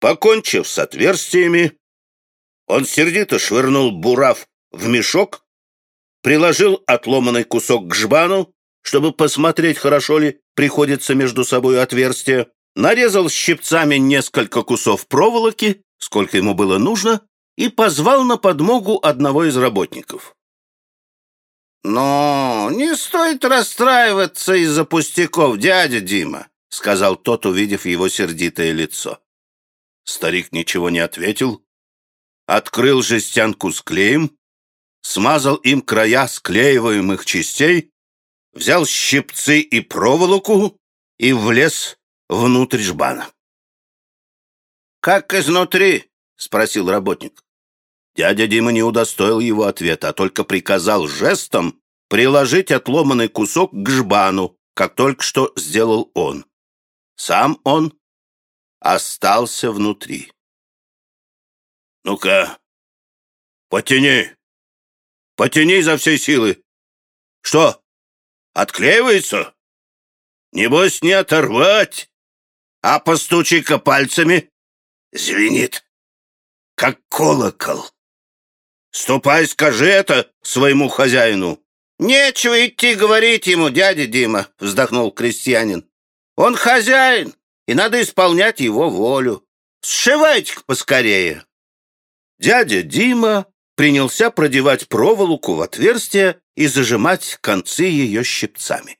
Покончив с отверстиями, он сердито швырнул бурав в мешок, приложил отломанный кусок к жбану, чтобы посмотреть, хорошо ли приходится между собой отверстия, нарезал щипцами несколько кусов проволоки, сколько ему было нужно, и позвал на подмогу одного из работников. «Но не стоит расстраиваться из-за пустяков, дядя Дима», — сказал тот, увидев его сердитое лицо. Старик ничего не ответил, открыл жестянку с клеем, смазал им края склеиваемых частей, взял щипцы и проволоку и влез внутрь жбана. «Как изнутри?» — спросил работник. Дядя Дима не удостоил его ответа, а только приказал жестом приложить отломанный кусок к жбану, как только что сделал он. Сам он остался внутри. «Ну-ка, потяни! Потяни изо всей силы! Что, отклеивается? Небось, не оторвать! А постучи-ка пальцами!» Звенит, как колокол. Ступай, скажи это своему хозяину. Нечего идти говорить ему, дядя Дима, вздохнул крестьянин. Он хозяин, и надо исполнять его волю. Сшивайте-ка поскорее. Дядя Дима принялся продевать проволоку в отверстие и зажимать концы ее щипцами.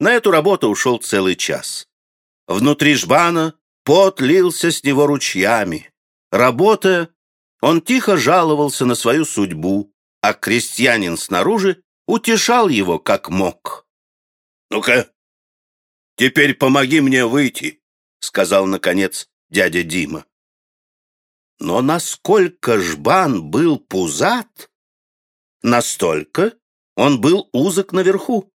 На эту работу ушел целый час. Внутри жбана пот лился с него ручьями. Работая, он тихо жаловался на свою судьбу, а крестьянин снаружи утешал его как мог. «Ну-ка, теперь помоги мне выйти», — сказал, наконец, дядя Дима. Но насколько жбан был пузат, настолько он был узок наверху.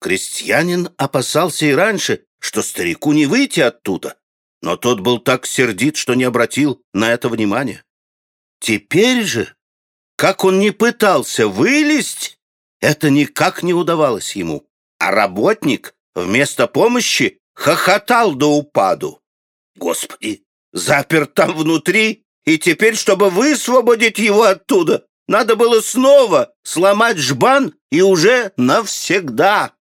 Крестьянин опасался и раньше, что старику не выйти оттуда, но тот был так сердит, что не обратил на это внимания. Теперь же, как он не пытался вылезть, это никак не удавалось ему, а работник вместо помощи хохотал до упаду. Господи, запер там внутри, и теперь, чтобы высвободить его оттуда, надо было снова сломать жбан и уже навсегда.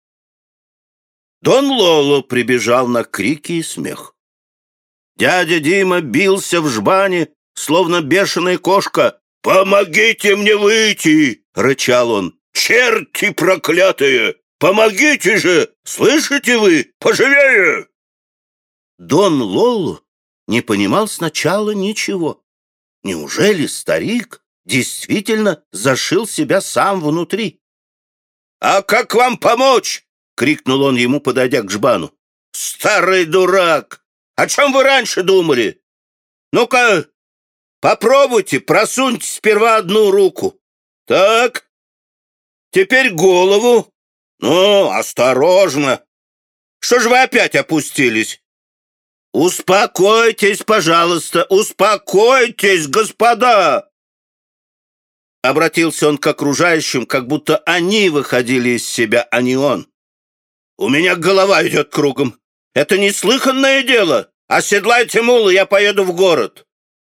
Дон Лоло прибежал на крики и смех. Дядя Дима бился в жбане, словно бешеная кошка. «Помогите мне выйти!» — рычал он. «Черти проклятые! Помогите же! Слышите вы? Поживее!» Дон Лоло не понимал сначала ничего. Неужели старик действительно зашил себя сам внутри? «А как вам помочь?» — крикнул он ему, подойдя к жбану. «Старый дурак! О чем вы раньше думали? Ну-ка, попробуйте, просуньте сперва одну руку. Так, теперь голову. Ну, осторожно. Что же вы опять опустились? Успокойтесь, пожалуйста, успокойтесь, господа!» Обратился он к окружающим, как будто они выходили из себя, а не он. «У меня голова идет кругом. Это неслыханное дело. Оседлайте мулу, я поеду в город.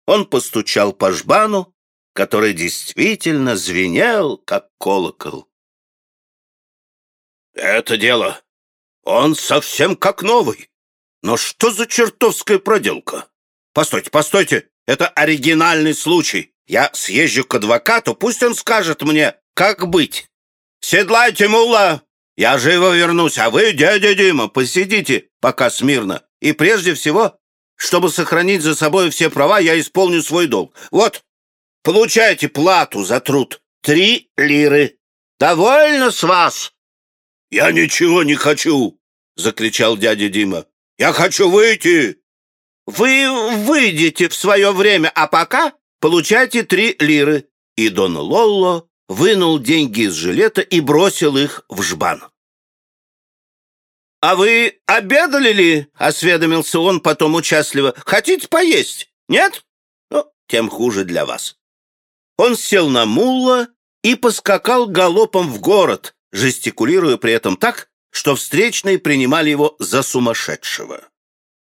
Он постучал по жбану, который действительно звенел, как колокол. Это дело. Он совсем как новый. Но что за чертовская проделка? Постойте, постойте, это оригинальный случай. Я съезжу к адвокату, пусть он скажет мне, как быть. Седлайте мула, я живо вернусь, а вы, дядя Дима, посидите пока смирно. И прежде всего, чтобы сохранить за собой все права, я исполню свой долг. Вот, получайте плату за труд. Три лиры. Довольно с вас? Я ничего не хочу, закричал дядя Дима. Я хочу выйти. Вы выйдете в свое время, а пока получайте три лиры. И Дон Лолло вынул деньги из жилета и бросил их в жбан. «А вы обедали ли?» — осведомился он потом участливо. «Хотите поесть? Нет? Ну, тем хуже для вас». Он сел на мула и поскакал галопом в город, жестикулируя при этом так, что встречные принимали его за сумасшедшего.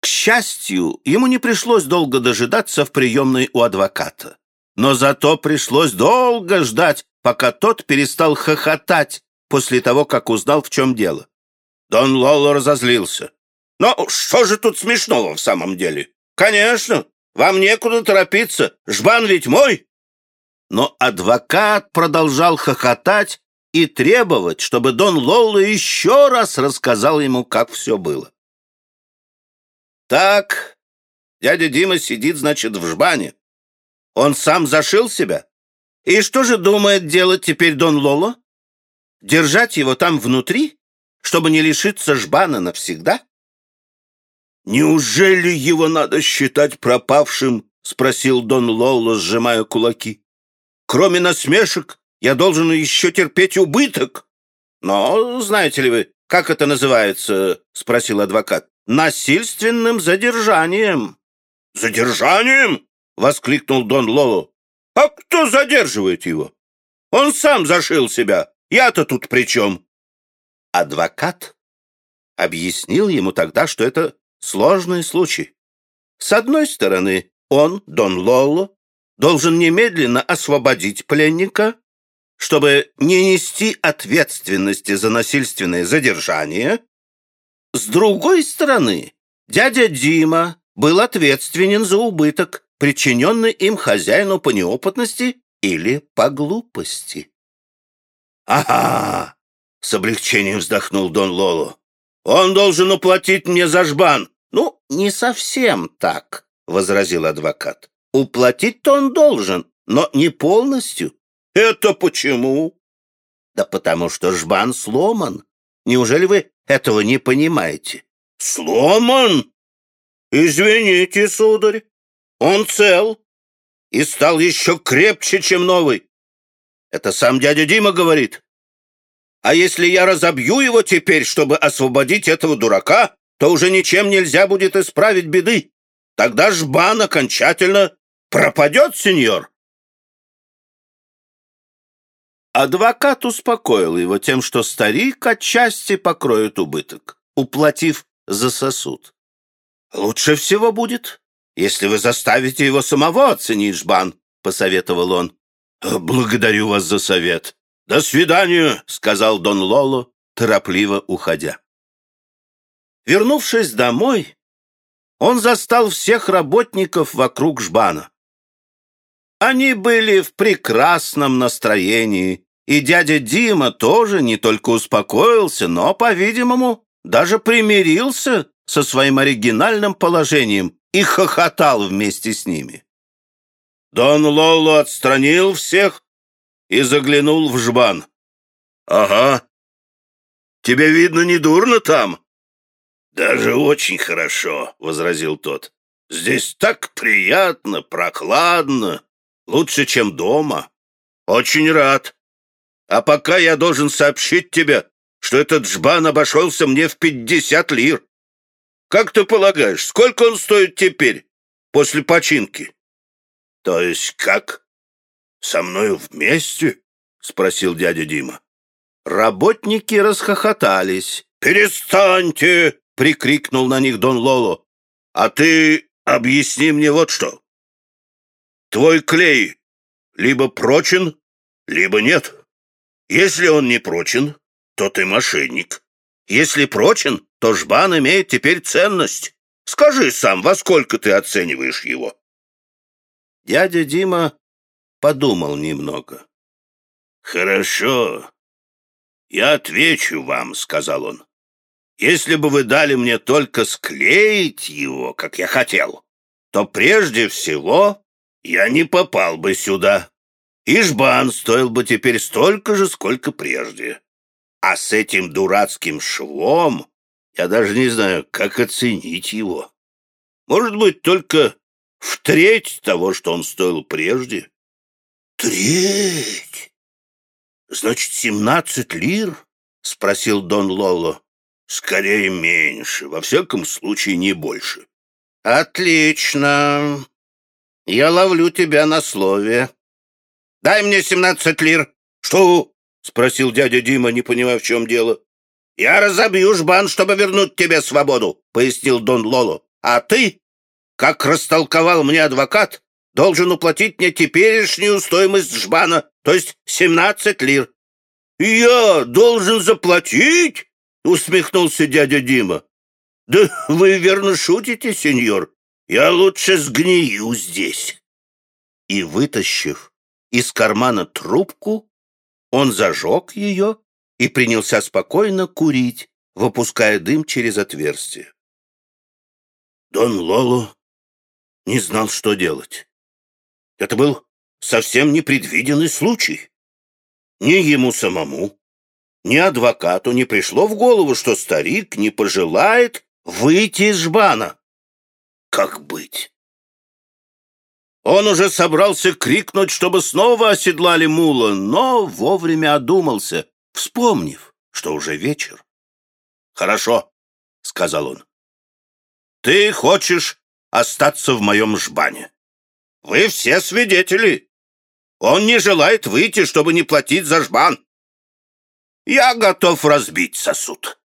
К счастью, ему не пришлось долго дожидаться в приемной у адвоката. Но зато пришлось долго ждать, пока тот перестал хохотать после того, как узнал, в чем дело. Дон Лоло разозлился. «Но что же тут смешного в самом деле? Конечно, вам некуда торопиться, жбан ведь мой!» Но адвокат продолжал хохотать и требовать, чтобы Дон Лоло еще раз рассказал ему, как все было. «Так, дядя Дима сидит, значит, в жбане. Он сам зашил себя? И что же думает делать теперь Дон Лоло? Держать его там внутри, чтобы не лишиться жбана навсегда?» «Неужели его надо считать пропавшим?» — спросил Дон Лоло, сжимая кулаки. «Кроме насмешек, я должен еще терпеть убыток». «Но знаете ли вы, как это называется?» — спросил адвокат. «Насильственным задержанием». «Задержанием?» — воскликнул Дон Лоло. «А кто задерживает его? Он сам зашил себя. Я-то тут при чем?» Адвокат объяснил ему тогда, что это сложный случай. С одной стороны, он, Дон Лоло, должен немедленно освободить пленника, чтобы не нести ответственности за насильственное задержание. С другой стороны, дядя Дима был ответственен за убыток, причиненный им хозяину по неопытности или по глупости. «Ага!» — с облегчением вздохнул Дон Лоло. «Он должен уплатить мне за жбан, «Ну, не совсем так», — возразил адвокат. «Уплатить-то он должен, но не полностью». «Это почему?» «Да потому что жбан сломан. Неужели вы этого не понимаете?» «Сломан? Извините, сударь, он цел и стал еще крепче, чем новый. Это сам дядя Дима говорит. А если я разобью его теперь, чтобы освободить этого дурака, то уже ничем нельзя будет исправить беды. Тогда жбан окончательно пропадет, сеньор. Адвокат успокоил его тем, что старик отчасти покроет убыток, уплатив за сосуд. «Лучше всего будет, если вы заставите его самого оценить жбан», — посоветовал он. «Благодарю вас за совет. До свидания», — сказал Дон Лоло, торопливо уходя. Вернувшись домой, он застал всех работников вокруг жбана. Они были в прекрасном настроении, и дядя Дима тоже не только успокоился, но, по-видимому, даже примирился со своим оригинальным положением и хохотал вместе с ними. Дон Лоло отстранил всех и заглянул в жбан. «Ага, тебе, видно, не дурно там?» «Даже очень хорошо», — возразил тот. «Здесь так приятно, прохладно, лучше, чем дома. Очень рад. А пока я должен сообщить тебе, что этот жбан обошелся мне в пятьдесят лир. Как ты полагаешь, сколько он стоит теперь, после починки?» «То есть как? Со мною вместе?» — спросил дядя Дима. Работники расхохотались. «Перестаньте!» — прикрикнул на них Дон Лоло. «А ты объясни мне вот что. Твой клей либо прочен, либо нет. Если он не прочен, то ты мошенник. Если прочен, то жбан имеет теперь ценность. Скажи сам, во сколько ты оцениваешь его?» Дядя Дима подумал немного. «Хорошо, я отвечу вам», — сказал он. Если бы вы дали мне только склеить его, как я хотел, то прежде всего я не попал бы сюда. И жбан стоил бы теперь столько же, сколько прежде. А с этим дурацким швом я даже не знаю, как оценить его. Может быть, только в треть того, что он стоил прежде. Треть? Значит, семнадцать лир? — спросил Дон Лоло. Скорее меньше, во всяком случае не больше. Отлично. Я ловлю тебя на слове. Дай мне семнадцать лир. Что? Спросил дядя Дима, не понимая, в чем дело. Я разобью жбан, чтобы вернуть тебе свободу, пояснил Дон Лоло. А ты, как растолковал мне адвокат, должен уплатить мне теперешнюю стоимость жбана, то есть семнадцать лир. «Я должен заплатить?» — усмехнулся дядя Дима. «Да вы верно шутите, сеньор. Я лучше сгнию здесь». И, вытащив из кармана трубку, он зажег ее и принялся спокойно курить, выпуская дым через отверстие. Дон Лоло не знал, что делать. Это был совсем непредвиденный случай. Ни ему самому, ни адвокату не пришло в голову, что старик не пожелает выйти из жбана. Как быть? Он уже собрался крикнуть, чтобы снова оседлали мула, но вовремя одумался, вспомнив, что уже вечер. «Хорошо», — сказал он. «Ты хочешь остаться в моем жбане. Вы все свидетели. Он не желает выйти, чтобы не платить за жбан. Я готов разбить сосуд.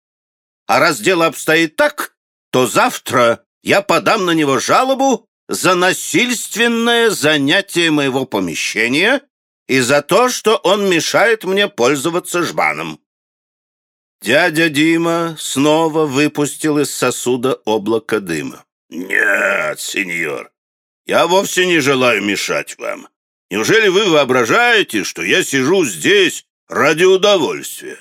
А раз дело обстоит так, то завтра я подам на него жалобу за насильственное занятие моего помещения и за то, что он мешает мне пользоваться жбаном. Дядя Дима снова выпустил из сосуда облако дыма. «Нет, сеньор, я вовсе не желаю мешать вам. Неужели вы воображаете, что я сижу здесь ради удовольствия?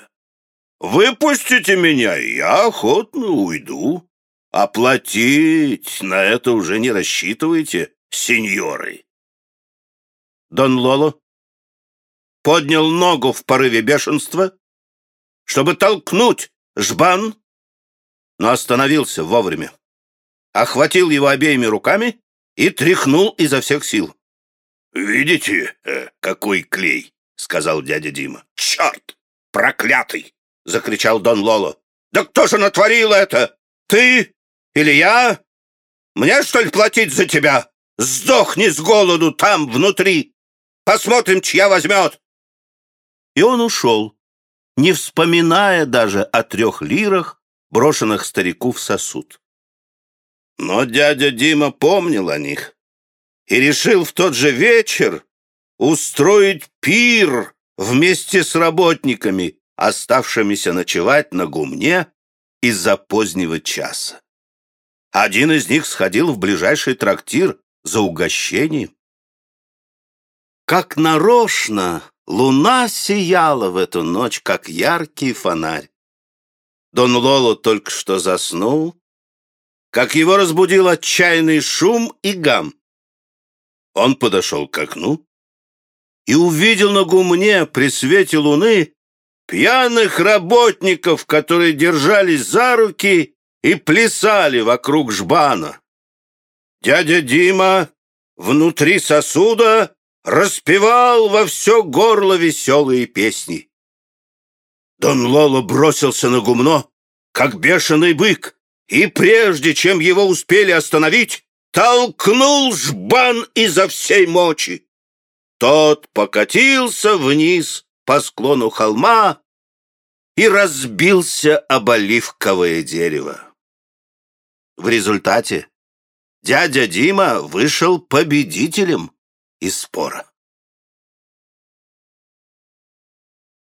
Выпустите меня, и я охотно уйду. Оплатить на это уже не рассчитывайте, сеньоры. Дон Лоло поднял ногу в порыве бешенства, чтобы толкнуть жбан, но остановился вовремя, охватил его обеими руками и тряхнул изо всех сил. «Видите, э, какой клей?» — сказал дядя Дима. «Черт! Проклятый!» — закричал Дон Лоло. «Да кто же натворил это? Ты или я? Мне, что ли, платить за тебя? Сдохни с голоду там, внутри! Посмотрим, чья возьмет!» И он ушел, не вспоминая даже о трех лирах, брошенных старику в сосуд. Но дядя Дима помнил о них и решил в тот же вечер устроить пир вместе с работниками, оставшимися ночевать на гумне из-за позднего часа. Один из них сходил в ближайший трактир за угощением. Как нарочно луна сияла в эту ночь, как яркий фонарь. Дон Лоло только что заснул, как его разбудил отчаянный шум и гам. Он подошел к окну и увидел на гумне при свете луны пьяных работников, которые держались за руки и плясали вокруг жбана. Дядя Дима внутри сосуда распевал во все горло веселые песни. Дон Лоло бросился на гумно, как бешеный бык, и прежде чем его успели остановить, толкнул жбан изо всей мочи. Тот покатился вниз по склону холма и разбился об оливковое дерево. В результате дядя Дима вышел победителем из спора.